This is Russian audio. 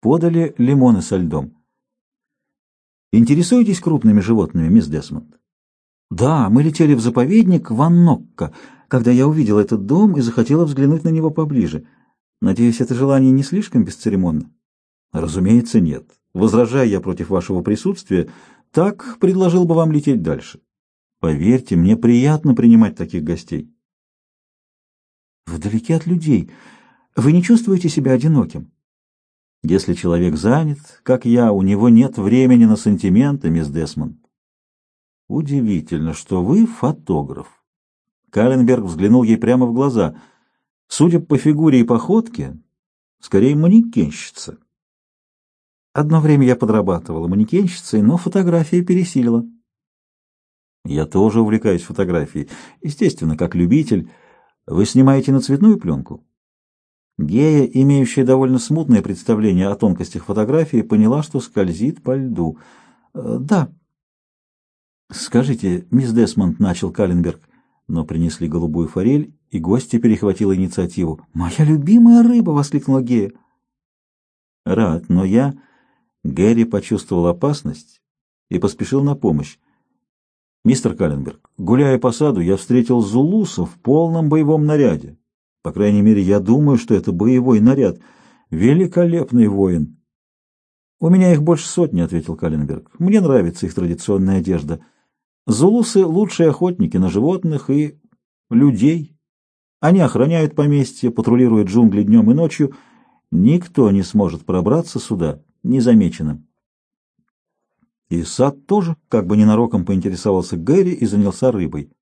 Подали лимоны со льдом. «Интересуетесь крупными животными, мисс Десмонд?» «Да, мы летели в заповедник Ваннокка, когда я увидела этот дом и захотела взглянуть на него поближе. Надеюсь, это желание не слишком бесцеремонно?» «Разумеется, нет. Возражая я против вашего присутствия, так предложил бы вам лететь дальше. Поверьте, мне приятно принимать таких гостей». «Вдалеке от людей. Вы не чувствуете себя одиноким?» Если человек занят, как я, у него нет времени на сантименты, мисс Десмонд. Удивительно, что вы фотограф. Каленберг взглянул ей прямо в глаза. Судя по фигуре и походке, скорее манекенщица. Одно время я подрабатывала манекенщицей, но фотография пересилила. Я тоже увлекаюсь фотографией. Естественно, как любитель. Вы снимаете на цветную пленку? Гея, имеющая довольно смутное представление о тонкостях фотографии, поняла, что скользит по льду. «Э, «Да». «Скажите, мисс Десмонд», — начал Каленберг, но принесли голубую форель, и гости перехватила инициативу. «Моя любимая рыба!» — воскликнула Гея. «Рад, но я...» Гэри почувствовал опасность и поспешил на помощь. «Мистер Каленберг, гуляя по саду, я встретил Зулуса в полном боевом наряде. По крайней мере, я думаю, что это боевой наряд. Великолепный воин. У меня их больше сотни, ответил Каленберг. Мне нравится их традиционная одежда. Зулусы — лучшие охотники на животных и людей. Они охраняют поместье, патрулируют джунгли днем и ночью. Никто не сможет пробраться сюда незамеченным. И сад тоже, как бы ненароком поинтересовался Гэри и занялся рыбой.